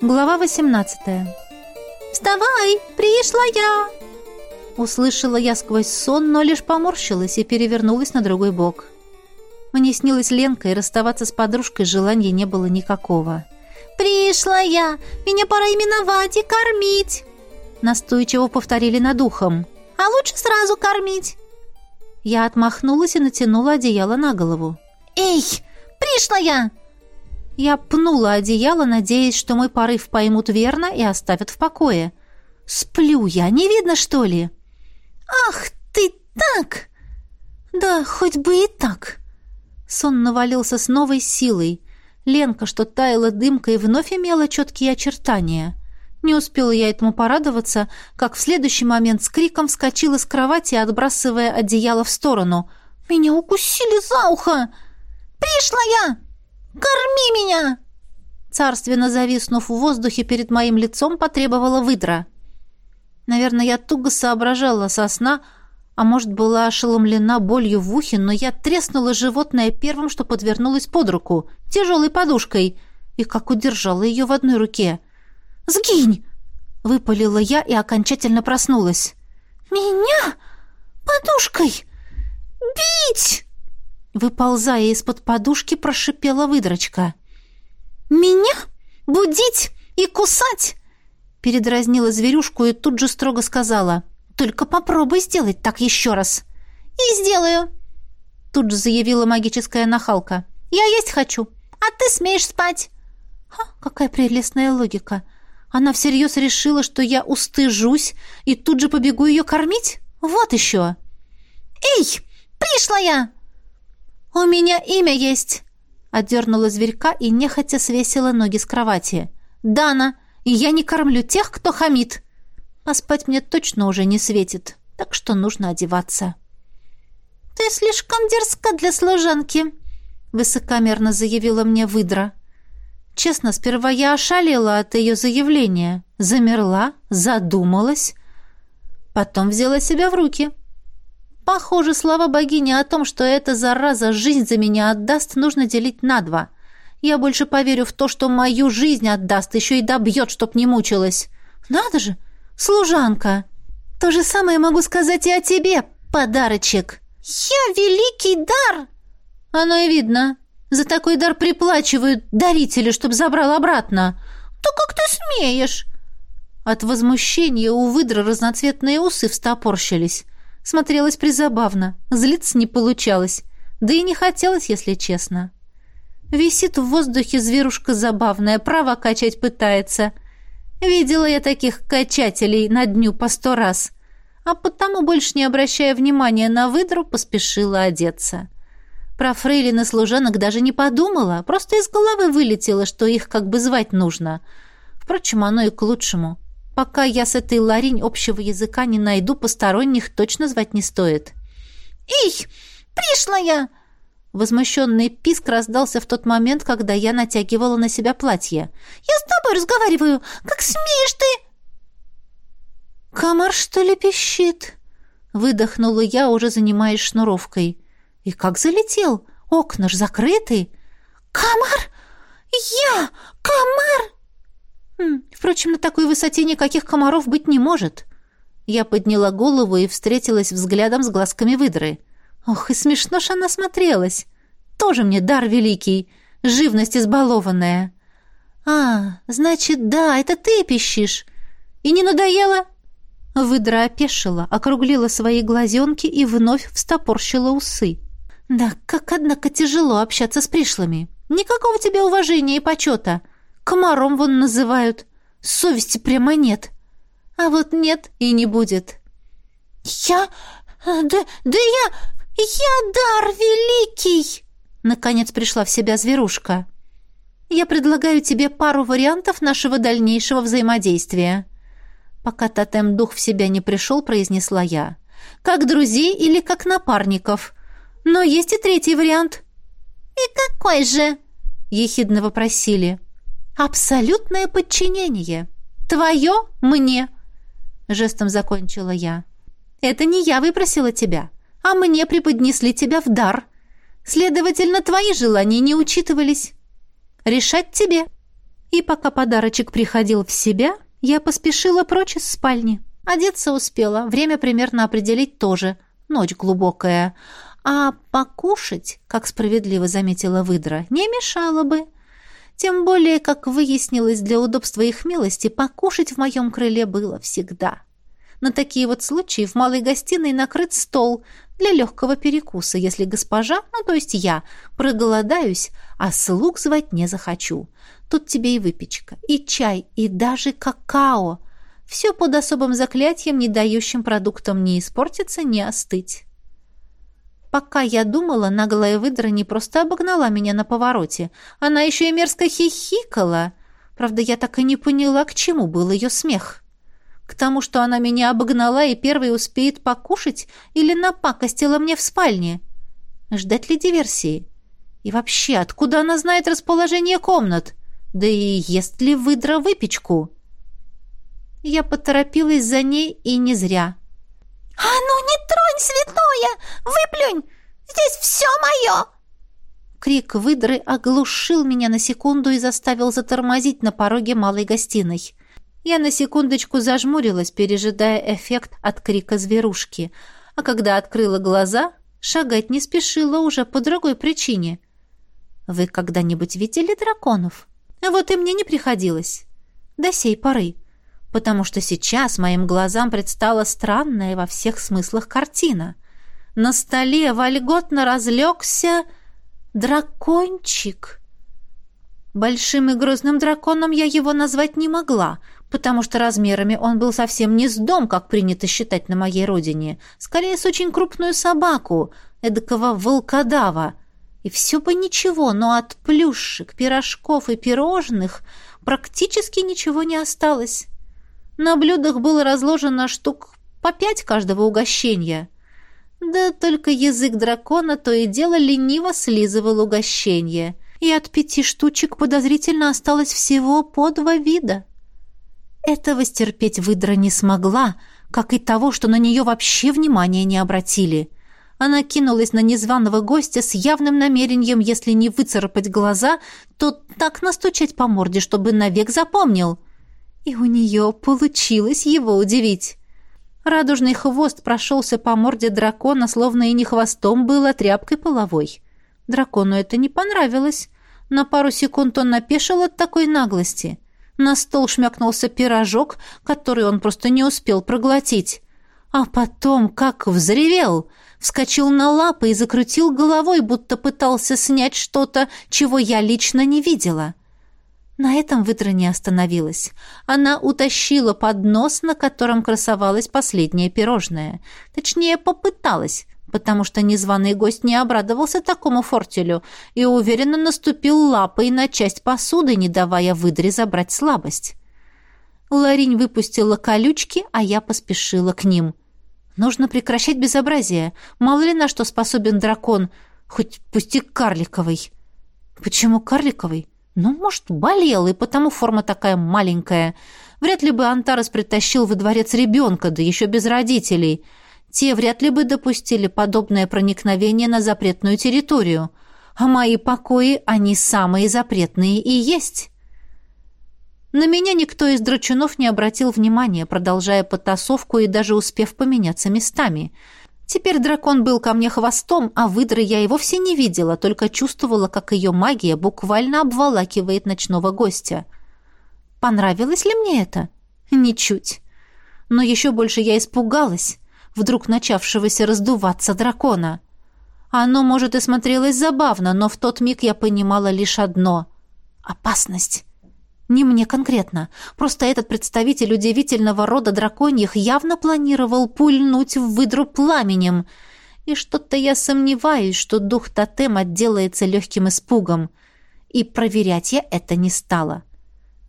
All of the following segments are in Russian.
Глава 18 «Вставай! Пришла я!» Услышала я сквозь сон, но лишь поморщилась и перевернулась на другой бок. Мне снилась Ленка, и расставаться с подружкой желания не было никакого. «Пришла я! Меня пора именовать и кормить!» Настойчиво повторили над ухом. «А лучше сразу кормить!» Я отмахнулась и натянула одеяло на голову. «Эй, пришла я!» Я пнула одеяло, надеясь, что мой порыв поймут верно и оставят в покое. Сплю я, не видно, что ли? «Ах ты так!» «Да, хоть бы и так!» Сон навалился с новой силой. Ленка, что таяла дымкой, вновь имела четкие очертания. Не успела я этому порадоваться, как в следующий момент с криком вскочила с кровати, отбрасывая одеяло в сторону. «Меня укусили за ухо!» «Пришла я!» «Корми меня!» Царственно зависнув в воздухе перед моим лицом, потребовала выдра. Наверное, я туго соображала со сна, а может, была ошеломлена болью в ухе, но я треснула животное первым, что подвернулось под руку, тяжелой подушкой, и как удержала ее в одной руке. «Сгинь!» — выпалила я и окончательно проснулась. «Меня? Подушкой? Бить!» Выползая из-под подушки, прошипела выдрочка. «Меня? Будить и кусать?» Передразнила зверюшку и тут же строго сказала. «Только попробуй сделать так еще раз». «И сделаю», тут же заявила магическая нахалка. «Я есть хочу, а ты смеешь спать». Ха, какая прелестная логика. Она всерьез решила, что я устыжусь и тут же побегу ее кормить? Вот еще. «Эй, пришла я!» «У меня имя есть!» Отдернула зверька и нехотя свесила ноги с кровати. «Дана, я не кормлю тех, кто хамит. А спать мне точно уже не светит, так что нужно одеваться». «Ты слишком дерзка для служанки», — высокомерно заявила мне выдра. Честно, сперва я ошалела от ее заявления. Замерла, задумалась. Потом взяла себя в руки. Похоже, слова богини о том, что эта зараза жизнь за меня отдаст, нужно делить на два. Я больше поверю в то, что мою жизнь отдаст, еще и добьет, чтоб не мучилась. Надо же, служанка. То же самое могу сказать и о тебе, подарочек. Я великий дар. Оно и видно. За такой дар приплачивают дарители, чтоб забрал обратно. Да как ты смеешь? От возмущения у выдры разноцветные усы встопорщились. Смотрелось призабавно, злиться не получалось, да и не хотелось, если честно. Висит в воздухе зверушка забавная, право качать пытается. Видела я таких качателей на дню по сто раз, а потому, больше не обращая внимания на выдру, поспешила одеться. Про фрейлин и служанок даже не подумала, просто из головы вылетело, что их как бы звать нужно. Впрочем, оно и к лучшему. Пока я с этой Ларинь общего языка не найду, посторонних точно звать не стоит. «Эй, пришла я!» Возмущенный писк раздался в тот момент, когда я натягивала на себя платье. «Я с тобой разговариваю! Как смеешь ты!» «Комар, что ли, пищит?» Выдохнула я, уже занимаясь шнуровкой. «И как залетел? Окна ж закрыты!» «Комар! Я! Комар!» Хм, впрочем, на такой высоте никаких комаров быть не может. Я подняла голову и встретилась взглядом с глазками выдры. Ох, и смешно ж она смотрелась. Тоже мне дар великий, живность избалованная. А, значит, да, это ты пищишь. И не надоело? Выдра опешила, округлила свои глазенки и вновь встопорщила усы. Да, как, однако, тяжело общаться с пришлыми. Никакого тебе уважения и почета. — Комаром вон называют. Совести прямо нет. А вот нет и не будет. Я... Да, да я... Я дар великий!» Наконец пришла в себя зверушка. «Я предлагаю тебе пару вариантов нашего дальнейшего взаимодействия». Пока тотем-дух в себя не пришел, произнесла я. «Как друзей или как напарников. Но есть и третий вариант». «И какой же?» — ехидно вопросили. «Абсолютное подчинение. Твое мне!» Жестом закончила я. «Это не я выпросила тебя, а мне преподнесли тебя в дар. Следовательно, твои желания не учитывались. Решать тебе». И пока подарочек приходил в себя, я поспешила прочь из спальни. Одеться успела, время примерно определить тоже. Ночь глубокая. А покушать, как справедливо заметила выдра, не мешало бы. Тем более, как выяснилось для удобства их милости, покушать в моем крыле было всегда. На такие вот случаи в малой гостиной накрыт стол для легкого перекуса, если госпожа, ну то есть я, проголодаюсь, а слуг звать не захочу. Тут тебе и выпечка, и чай, и даже какао. Все под особым заклятием, не дающим продуктам ни испортиться, ни остыть. Пока я думала, наглая выдра не просто обогнала меня на повороте, она еще и мерзко хихикала. Правда, я так и не поняла, к чему был ее смех. К тому, что она меня обогнала и первой успеет покушать или напакостила мне в спальне. Ждать ли диверсии? И вообще, откуда она знает расположение комнат? Да и ест ли выдра выпечку? Я поторопилась за ней и не зря. «А ну не тронь, святое! Выплюнь! Здесь все мое!» Крик выдры оглушил меня на секунду и заставил затормозить на пороге малой гостиной. Я на секундочку зажмурилась, пережидая эффект от крика зверушки, а когда открыла глаза, шагать не спешила уже по другой причине. «Вы когда-нибудь видели драконов?» «Вот и мне не приходилось. До сей поры» потому что сейчас моим глазам предстала странная во всех смыслах картина. На столе вольготно разлегся дракончик. Большим и грозным драконом я его назвать не могла, потому что размерами он был совсем не с дом, как принято считать на моей родине, скорее с очень крупную собаку, эдакого волкодава. И все бы ничего, но от плюшек, пирожков и пирожных практически ничего не осталось. На блюдах было разложено штук по пять каждого угощения. Да только язык дракона то и дело лениво слизывал угощение, и от пяти штучек подозрительно осталось всего по два вида. Этого стерпеть выдра не смогла, как и того, что на нее вообще внимания не обратили. Она кинулась на незваного гостя с явным намерением, если не выцарапать глаза, то так настучать по морде, чтобы навек запомнил — и у нее получилось его удивить. Радужный хвост прошелся по морде дракона, словно и не хвостом был, а тряпкой половой. Дракону это не понравилось. На пару секунд он напешил от такой наглости. На стол шмякнулся пирожок, который он просто не успел проглотить. А потом, как взревел, вскочил на лапы и закрутил головой, будто пытался снять что-то, чего я лично не видела. На этом выдра не остановилась. Она утащила поднос, на котором красовалось последнее пирожное. Точнее, попыталась, потому что незваный гость не обрадовался такому фортелю и уверенно наступил лапой на часть посуды, не давая выдре забрать слабость. Ларинь выпустила колючки, а я поспешила к ним. Нужно прекращать безобразие. Мало ли на что способен дракон, хоть пусть и карликовый. Почему карликовый? Ну, может, болел, и потому форма такая маленькая. Вряд ли бы Антарес притащил во дворец ребенка, да еще без родителей. Те вряд ли бы допустили подобное проникновение на запретную территорию. А мои покои, они самые запретные и есть. На меня никто из драчунов не обратил внимания, продолжая потасовку и даже успев поменяться местами — Теперь дракон был ко мне хвостом, а выдры я и вовсе не видела, только чувствовала, как ее магия буквально обволакивает ночного гостя. Понравилось ли мне это? Ничуть. Но еще больше я испугалась, вдруг начавшегося раздуваться дракона. Оно, может, и смотрелось забавно, но в тот миг я понимала лишь одно — опасность. Не мне конкретно. Просто этот представитель удивительного рода драконьих явно планировал пульнуть в выдру пламенем. И что-то я сомневаюсь, что дух тотем отделается легким испугом. И проверять я это не стала.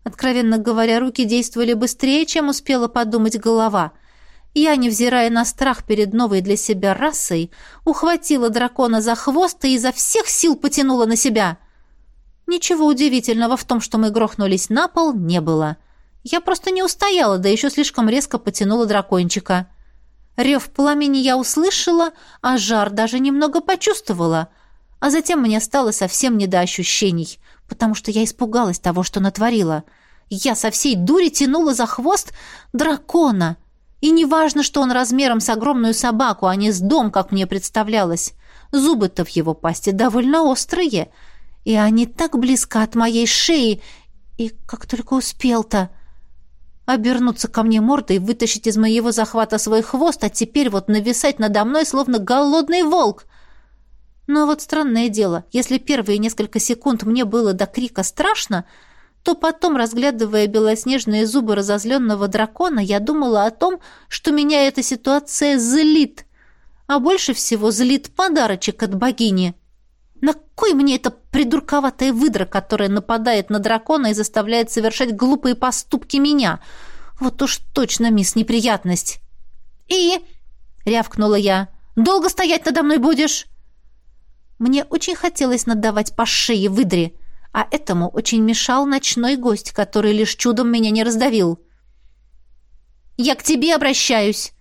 Откровенно говоря, руки действовали быстрее, чем успела подумать голова. Я, невзирая на страх перед новой для себя расой, ухватила дракона за хвост и изо всех сил потянула на себя — Ничего удивительного в том, что мы грохнулись на пол, не было. Я просто не устояла, да еще слишком резко потянула дракончика. Рев пламени я услышала, а жар даже немного почувствовала. А затем мне стало совсем не до ощущений. потому что я испугалась того, что натворила. Я со всей дури тянула за хвост дракона. И не важно, что он размером с огромную собаку, а не с дом, как мне представлялось. Зубы-то в его пасти довольно острые, и они так близко от моей шеи, и как только успел-то обернуться ко мне мордой, вытащить из моего захвата свой хвост, а теперь вот нависать надо мной, словно голодный волк. Но вот странное дело, если первые несколько секунд мне было до крика страшно, то потом, разглядывая белоснежные зубы разозленного дракона, я думала о том, что меня эта ситуация злит. А больше всего злит подарочек от богини. На кой мне эта придурковатая выдра, которая нападает на дракона и заставляет совершать глупые поступки меня? Вот уж точно, мисс, неприятность. «И?» — рявкнула я. «Долго стоять надо мной будешь?» Мне очень хотелось надавать по шее выдре, а этому очень мешал ночной гость, который лишь чудом меня не раздавил. «Я к тебе обращаюсь!»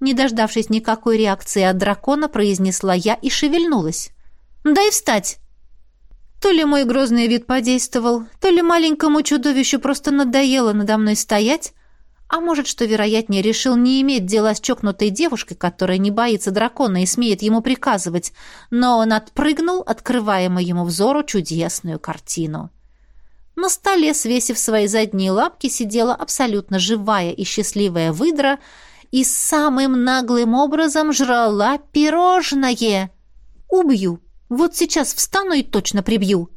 Не дождавшись никакой реакции от дракона, произнесла я и шевельнулась. Дай встать!» То ли мой грозный вид подействовал, то ли маленькому чудовищу просто надоело надо мной стоять, а может, что вероятнее, решил не иметь дела с чокнутой девушкой, которая не боится дракона и смеет ему приказывать, но он отпрыгнул, открывая моему взору чудесную картину. На столе, свесив свои задние лапки, сидела абсолютно живая и счастливая выдра и самым наглым образом жрала пирожное. «Убью!» Вот сейчас встану и точно прибью.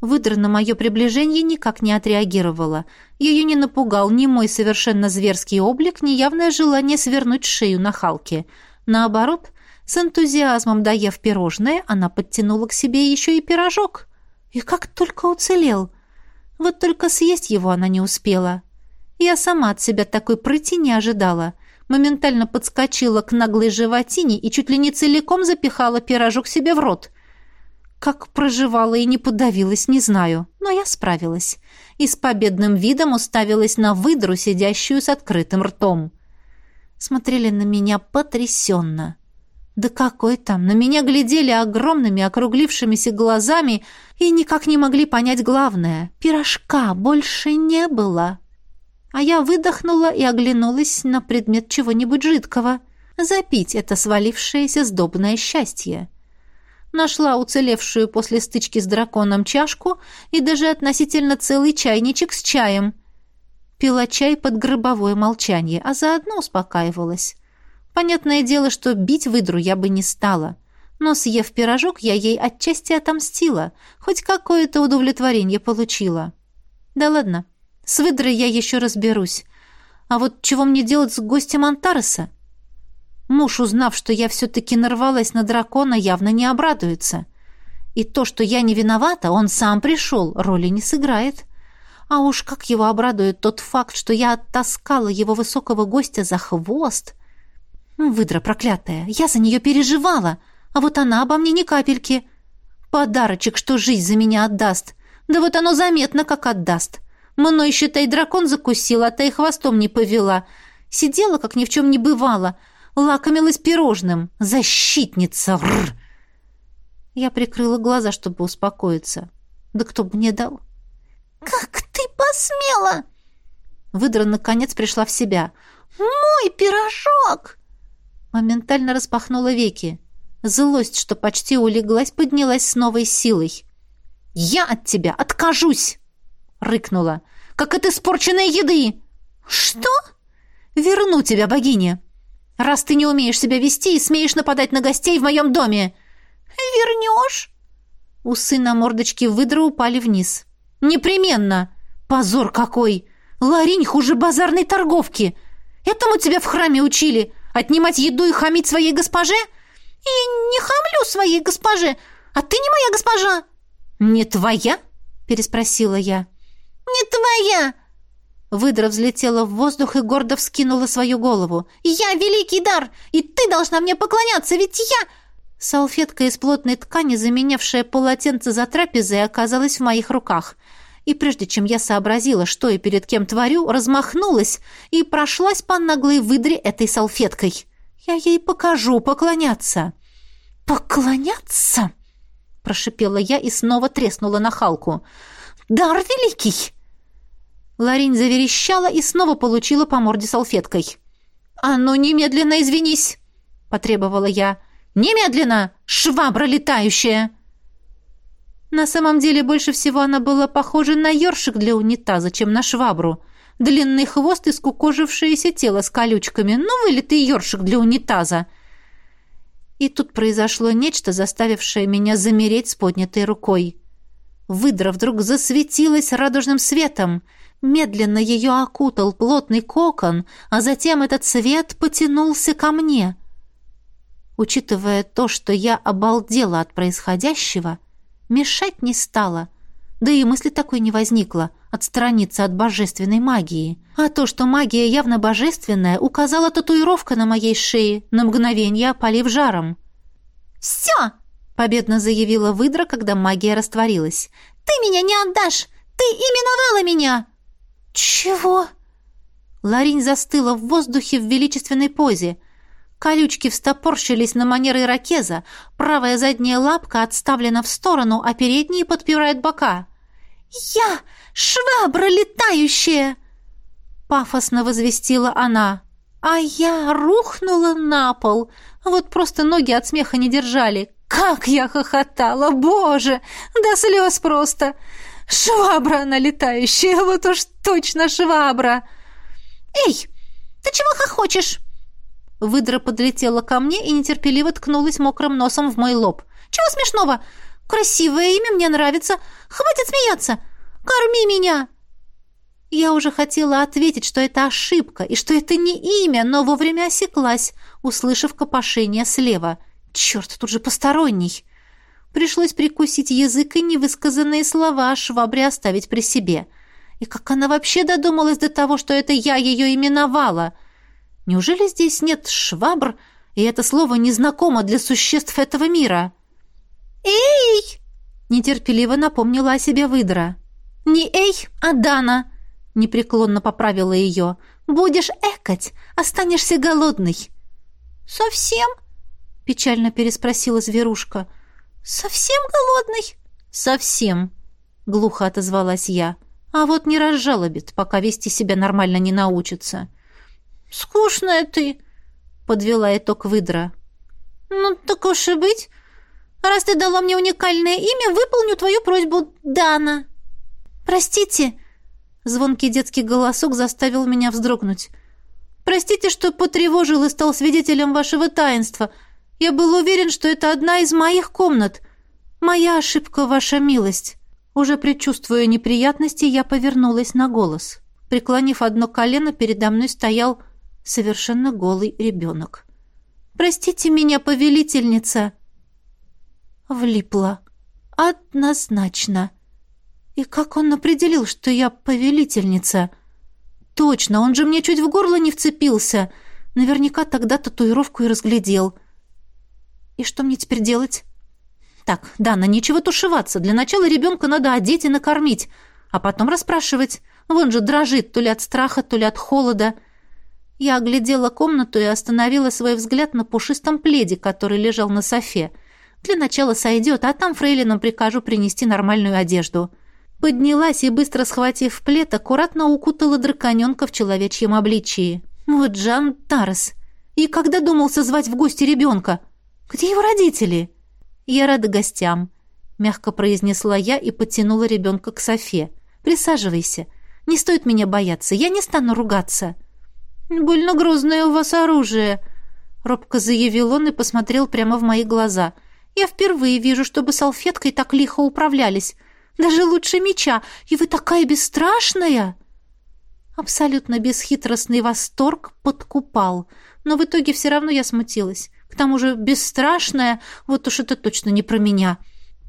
Выдра на мое приближение никак не отреагировала. Ее не напугал ни мой совершенно зверский облик, ни явное желание свернуть шею на Халке. Наоборот, с энтузиазмом доев пирожное, она подтянула к себе еще и пирожок. И как только уцелел. Вот только съесть его она не успела. Я сама от себя такой прыти не ожидала моментально подскочила к наглой животине и чуть ли не целиком запихала пирожок себе в рот. Как проживала и не подавилась, не знаю, но я справилась. И с победным видом уставилась на выдру, сидящую с открытым ртом. Смотрели на меня потрясенно. Да какой там, на меня глядели огромными округлившимися глазами и никак не могли понять главное. Пирожка больше не было. А я выдохнула и оглянулась на предмет чего-нибудь жидкого. Запить это свалившееся сдобное счастье. Нашла уцелевшую после стычки с драконом чашку и даже относительно целый чайничек с чаем. Пила чай под гробовое молчание, а заодно успокаивалась. Понятное дело, что бить выдру я бы не стала. Но, съев пирожок, я ей отчасти отомстила. Хоть какое-то удовлетворение получила. Да ладно, с выдрой я еще разберусь. А вот чего мне делать с гостем Антареса? Муж, узнав, что я все-таки нарвалась на дракона, явно не обрадуется. И то, что я не виновата, он сам пришел, роли не сыграет. А уж как его обрадует тот факт, что я оттаскала его высокого гостя за хвост. Выдра проклятая, я за нее переживала, а вот она обо мне ни капельки. Подарочек, что жизнь за меня отдаст. Да вот оно заметно, как отдаст. Мной, считай, дракон закусил, а та и хвостом не повела. Сидела, как ни в чем не бывало. Лакомилась пирожным. Защитница! Рр! Я прикрыла глаза, чтобы успокоиться. Да кто бы мне дал? «Как ты посмела?» Выдра, наконец, пришла в себя. «Мой пирожок!» Моментально распахнула веки. Злость, что почти улеглась, поднялась с новой силой. «Я от тебя откажусь!» Рыкнула. «Как от испорченной еды!» «Что?» «Верну тебя, богиня! Раз ты не умеешь себя вести и смеешь нападать на гостей в моем доме!» «Вернешь?» Усы на мордочке выдры упали вниз. «Непременно! Позор какой! Ларинь хуже базарной торговки! Этому тебя в храме учили! Отнимать еду и хамить своей госпоже?» «И не хамлю своей госпоже! А ты не моя госпожа!» «Не твоя?» — переспросила я. «Не твоя!» Выдра взлетела в воздух и гордо вскинула свою голову. «Я великий дар, и ты должна мне поклоняться, ведь я...» Салфетка из плотной ткани, заменявшая полотенце за трапезой, оказалась в моих руках. И прежде чем я сообразила, что и перед кем творю, размахнулась и прошлась по наглой выдре этой салфеткой. Я ей покажу поклоняться. «Поклоняться?» — прошипела я и снова треснула на Халку. «Дар великий!» Ларинь заверещала и снова получила по морде салфеткой. «А ну, немедленно извинись!» — потребовала я. «Немедленно! Швабра летающая!» На самом деле, больше всего она была похожа на ёршик для унитаза, чем на швабру. Длинный хвост и скукожившееся тело с колючками. Ну, вылитый ёршик для унитаза. И тут произошло нечто, заставившее меня замереть с поднятой рукой. Выдра вдруг засветилась радужным светом. Медленно ее окутал плотный кокон, а затем этот свет потянулся ко мне. Учитывая то, что я обалдела от происходящего, — Мешать не стала. Да и мысли такой не возникло — отстраниться от божественной магии. А то, что магия явно божественная, указала татуировка на моей шее, на мгновение опалив жаром. «Все!» — победно заявила выдра, когда магия растворилась. «Ты меня не отдашь! Ты именовала меня!» «Чего?» Ларинь застыла в воздухе в величественной позе — Колючки встопорщились на манер ирокеза, правая задняя лапка отставлена в сторону, а передние подпирают бока. «Я швабра летающая!» Пафосно возвестила она. А я рухнула на пол. Вот просто ноги от смеха не держали. Как я хохотала, боже! До слез просто! Швабра она летающая, вот уж точно швабра! «Эй, ты чего хохочешь?» Выдра подлетела ко мне и нетерпеливо ткнулась мокрым носом в мой лоб. «Чего смешного? Красивое имя мне нравится. Хватит смеяться! Корми меня!» Я уже хотела ответить, что это ошибка и что это не имя, но вовремя осеклась, услышав копошение слева. «Черт, тут же посторонний!» Пришлось прикусить язык и невысказанные слова швабре оставить при себе. И как она вообще додумалась до того, что это я ее именовала — Неужели здесь нет швабр, и это слово незнакомо для существ этого мира? «Эй!» — нетерпеливо напомнила о себе выдра. «Не эй, а Дана!» — непреклонно поправила ее. «Будешь экать, останешься голодный». «Совсем?» — печально переспросила зверушка. «Совсем голодный?» «Совсем», — глухо отозвалась я. «А вот не разжалобит, пока вести себя нормально не научится». «Скучная ты», — подвела итог выдра. «Ну, так уж и быть. Раз ты дала мне уникальное имя, выполню твою просьбу, Дана». «Простите», — звонкий детский голосок заставил меня вздрогнуть. «Простите, что потревожил и стал свидетелем вашего таинства. Я был уверен, что это одна из моих комнат. Моя ошибка, ваша милость». Уже предчувствуя неприятности, я повернулась на голос. Преклонив одно колено, передо мной стоял совершенно голый ребенок. «Простите меня, повелительница!» Влипла. «Однозначно!» «И как он определил, что я повелительница?» «Точно, он же мне чуть в горло не вцепился. Наверняка тогда татуировку и разглядел». «И что мне теперь делать?» «Так, Дана, нечего тушеваться. Для начала ребенка надо одеть и накормить, а потом расспрашивать. Вон же дрожит то ли от страха, то ли от холода». Я оглядела комнату и остановила свой взгляд на пушистом пледе, который лежал на софе. Для начала сойдет, а там фрейлинам прикажу принести нормальную одежду. Поднялась и, быстро схватив плед, аккуратно укутала драконенка в человечьем обличии. Вот Жан Тарес. И когда думался звать в гости ребенка? Где его родители? Я рада гостям, мягко произнесла я и подтянула ребенка к Софе. Присаживайся. Не стоит меня бояться, я не стану ругаться. «Больно грозное у вас оружие», — робко заявил он и посмотрел прямо в мои глаза. «Я впервые вижу, чтобы салфеткой так лихо управлялись. Даже лучше меча. И вы такая бесстрашная!» Абсолютно бесхитростный восторг подкупал. Но в итоге все равно я смутилась. К тому же бесстрашная, вот уж это точно не про меня.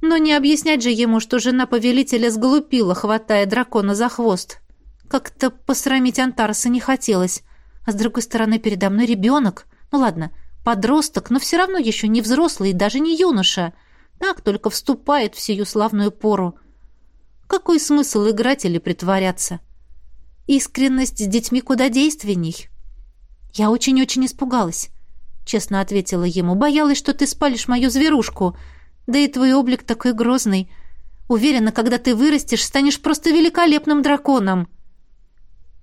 Но не объяснять же ему, что жена повелителя сглупила, хватая дракона за хвост. Как-то посрамить Антарса не хотелось. А с другой стороны, передо мной ребенок. Ну ладно, подросток, но все равно еще не взрослый и даже не юноша. Так только вступает в сию славную пору. Какой смысл играть или притворяться? Искренность с детьми куда действенней. Я очень-очень испугалась. Честно ответила ему. Боялась, что ты спалишь мою зверушку. Да и твой облик такой грозный. Уверена, когда ты вырастешь, станешь просто великолепным драконом».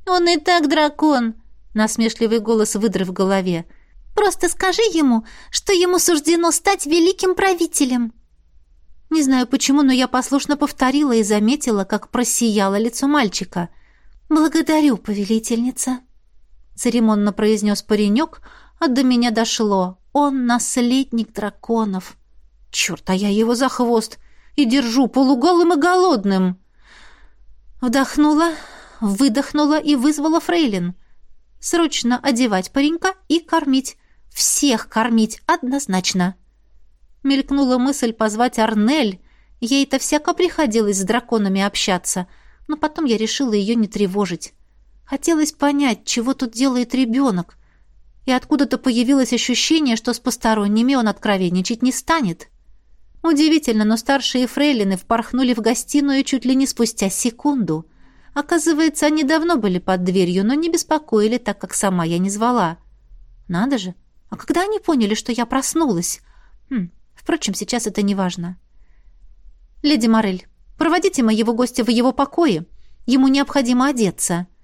«Он и так дракон», — насмешливый голос выдры в голове. «Просто скажи ему, что ему суждено стать великим правителем». Не знаю почему, но я послушно повторила и заметила, как просияло лицо мальчика. «Благодарю, повелительница», — церемонно произнес паренек, а до меня дошло. «Он наследник драконов». Черт, а я его за хвост и держу полуголым и голодным. Вдохнула, выдохнула и вызвала фрейлин. Срочно одевать паренька и кормить. Всех кормить однозначно. Мелькнула мысль позвать Арнель. Ей-то всяко приходилось с драконами общаться, но потом я решила ее не тревожить. Хотелось понять, чего тут делает ребенок. И откуда-то появилось ощущение, что с посторонними он откровенничать не станет. Удивительно, но старшие фрейлины впорхнули в гостиную чуть ли не спустя секунду. Оказывается, они давно были под дверью, но не беспокоили, так как сама я не звала. Надо же, а когда они поняли, что я проснулась? Хм, впрочем, сейчас это не важно. «Леди Морель, проводите моего гостя в его покое. Ему необходимо одеться», —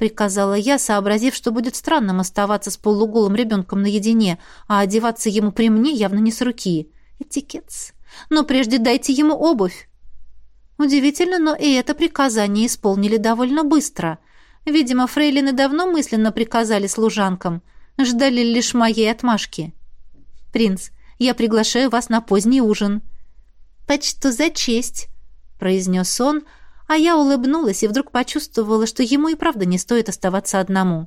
приказала я, сообразив, что будет странным оставаться с полуголым ребенком наедине, а одеваться ему при мне явно не с руки. Этикетс. Но прежде дайте ему обувь. Удивительно, но и это приказание исполнили довольно быстро. Видимо, фрейлины давно мысленно приказали служанкам, ждали лишь моей отмашки. «Принц, я приглашаю вас на поздний ужин». «Почту за честь», — произнес он, а я улыбнулась и вдруг почувствовала, что ему и правда не стоит оставаться одному.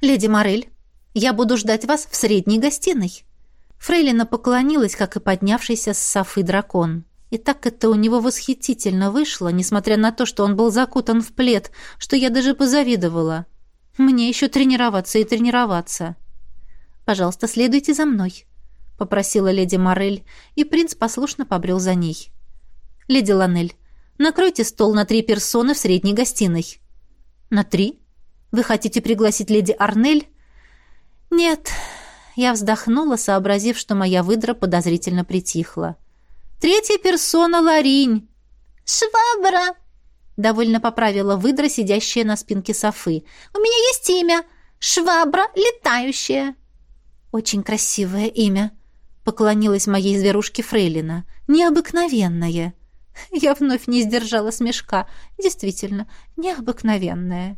«Леди Морель, я буду ждать вас в средней гостиной». Фрейлина поклонилась, как и поднявшийся с Софы дракон. И так это у него восхитительно вышло, несмотря на то, что он был закутан в плед, что я даже позавидовала. Мне еще тренироваться и тренироваться. «Пожалуйста, следуйте за мной», — попросила леди Морель, и принц послушно побрел за ней. «Леди Ланель, накройте стол на три персоны в средней гостиной». «На три? Вы хотите пригласить леди Арнель?» «Нет, я вздохнула, сообразив, что моя выдра подозрительно притихла. «Третья персона — Ларинь!» «Швабра!» — довольно поправила выдра, сидящая на спинке Софы. «У меня есть имя. Швабра летающая». «Очень красивое имя», — поклонилась моей зверушке Фрейлина. «Необыкновенное». Я вновь не сдержала смешка. Действительно, необыкновенное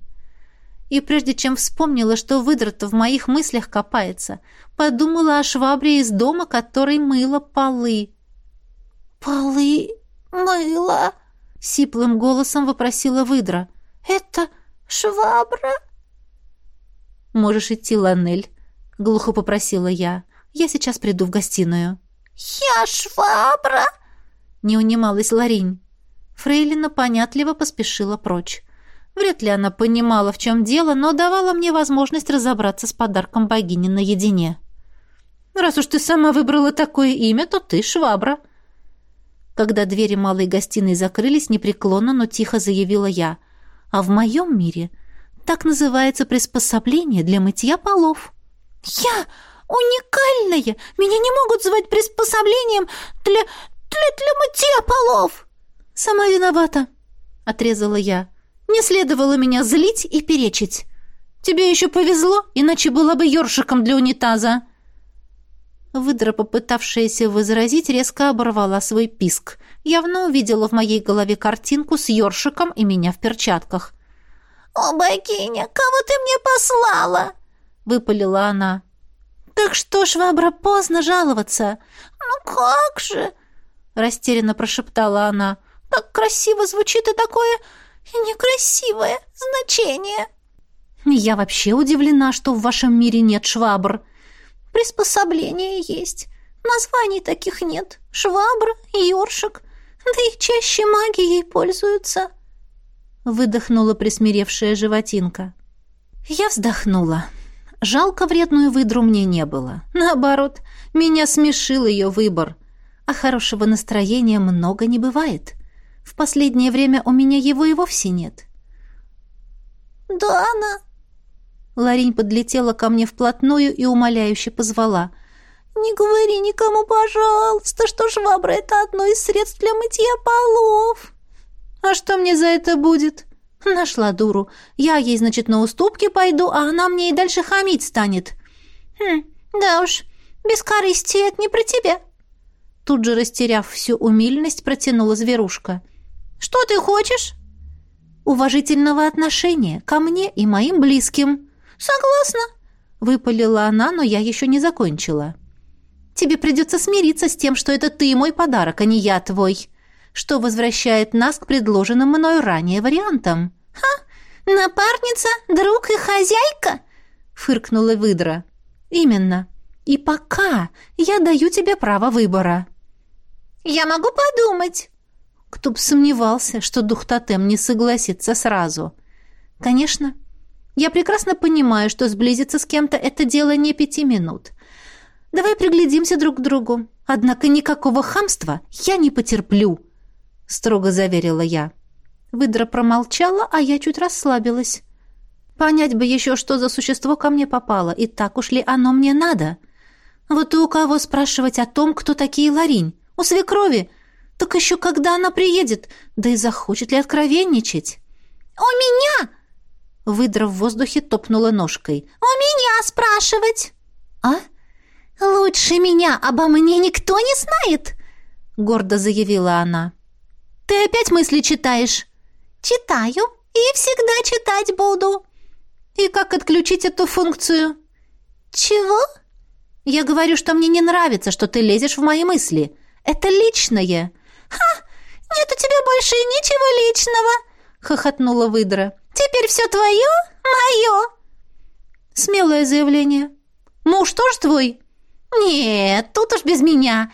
и прежде чем вспомнила, что выдра-то в моих мыслях копается, подумала о швабре из дома, который мыла полы. «Полы мыла?» — сиплым голосом вопросила выдра. «Это швабра?» «Можешь идти, Ланель», — глухо попросила я. «Я сейчас приду в гостиную». «Я швабра?» — не унималась Ларинь. Фрейлина понятливо поспешила прочь. Вряд ли она понимала, в чем дело, но давала мне возможность разобраться с подарком богини наедине. «Раз уж ты сама выбрала такое имя, то ты швабра». Когда двери малой гостиной закрылись, непреклонно, но тихо заявила я. «А в моем мире так называется приспособление для мытья полов». «Я уникальная! Меня не могут звать приспособлением для... для, для мытья полов!» «Сама виновата», — отрезала я. Не следовало меня злить и перечить. Тебе еще повезло, иначе была бы ёршиком для унитаза». Выдра, попытавшаяся возразить, резко оборвала свой писк. Явно увидела в моей голове картинку с ёршиком и меня в перчатках. «О, богиня, кого ты мне послала?» — выпалила она. «Так что, швабра, поздно жаловаться». «Ну как же?» — растерянно прошептала она. «Так красиво звучит и такое некрасивое значение». «Я вообще удивлена, что в вашем мире нет швабр». «Приспособления есть. Названий таких нет. Швабр, ёршик. Да и чаще магией пользуются». Выдохнула присмиревшая животинка. Я вздохнула. Жалко вредную выдру мне не было. Наоборот, меня смешил ее выбор. А хорошего настроения много не бывает. В последнее время у меня его и вовсе нет. «Да она...» Ларинь подлетела ко мне вплотную и умоляюще позвала. Не говори никому, пожалуйста, что швабра — это одно из средств для мытья полов. А что мне за это будет? Нашла дуру. Я ей, значит, на уступки пойду, а она мне и дальше хамить станет. Хм, да уж, без корысти это не про тебя. Тут же, растеряв всю умильность, протянула зверушка. Что ты хочешь? Уважительного отношения ко мне и моим близким. Согласна, выпалила она, но я еще не закончила. Тебе придется смириться с тем, что это ты мой подарок, а не я твой что возвращает нас к предложенным мной ранее вариантам. «Ха! Напарница, друг и хозяйка?» — фыркнула выдра. «Именно. И пока я даю тебе право выбора». «Я могу подумать». Кто бы сомневался, что дух тотем не согласится сразу. «Конечно. Я прекрасно понимаю, что сблизиться с кем-то — это дело не пяти минут. Давай приглядимся друг к другу. Однако никакого хамства я не потерплю». — строго заверила я. Выдра промолчала, а я чуть расслабилась. Понять бы еще, что за существо ко мне попало, и так уж ли оно мне надо. Вот и у кого спрашивать о том, кто такие Ларинь? У свекрови? Так еще когда она приедет? Да и захочет ли откровенничать? «У меня!» Выдра в воздухе топнула ножкой. «У меня спрашивать!» «А?» «Лучше меня обо мне никто не знает!» Гордо заявила она. Ты опять мысли читаешь? Читаю и всегда читать буду. И как отключить эту функцию? Чего? Я говорю, что мне не нравится, что ты лезешь в мои мысли. Это личное. Ха! Нет у тебя больше ничего личного, хохотнула выдра. Теперь все твое, мое. Смелое заявление. Муж тоже твой? Нет, тут уж без меня.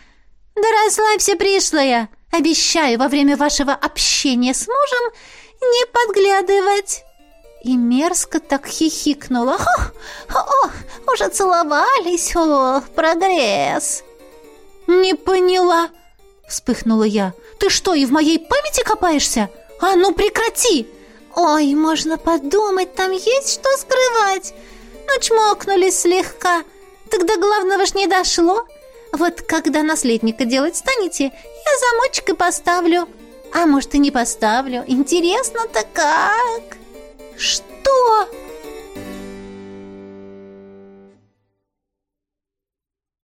Да расслабься, пришлая. Обещаю во время вашего общения с мужем не подглядывать». И мерзко так хихикнула. «О, о, уже целовались, о, прогресс!» «Не поняла!» — вспыхнула я. «Ты что, и в моей памяти копаешься? А ну прекрати!» «Ой, можно подумать, там есть что скрывать!» «Ну, чмокнулись слегка. Тогда главного ж не дошло. Вот когда наследника делать станете, я замочек и поставлю. А может, и не поставлю. Интересно-то как?» «Что?»